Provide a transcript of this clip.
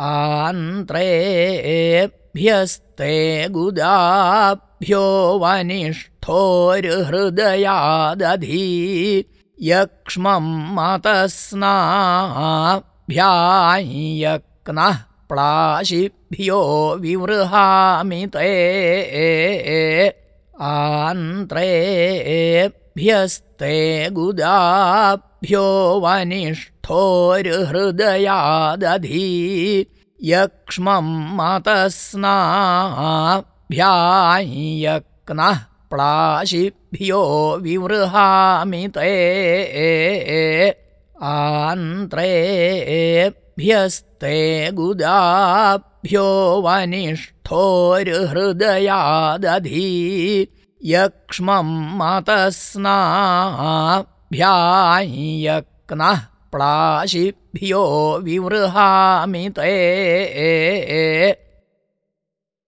आन्त्रेभ्यस्ते गुदाभ्यो वनिष्ठोर्हृदयादधि यक्ष्मं मतस्नाभ्यायक्नः प्लाशिभ्यो विवृहामि ते। आन्त्रेभ्यस्ते गुदाभ्यो वनिष्ठोर्हृदयादधि यक्ष्मं मतस्नाभ्यायक्नः प्लाशिभ्यो विवृहामि ते आन्त्रेभ्यस्ते गुदाभ्यो वनिष्ठोर्हृदयादधि यक्ष्मं मतस्नाभ्यायक्नः प्लाशिभ्यो विवृहामि ते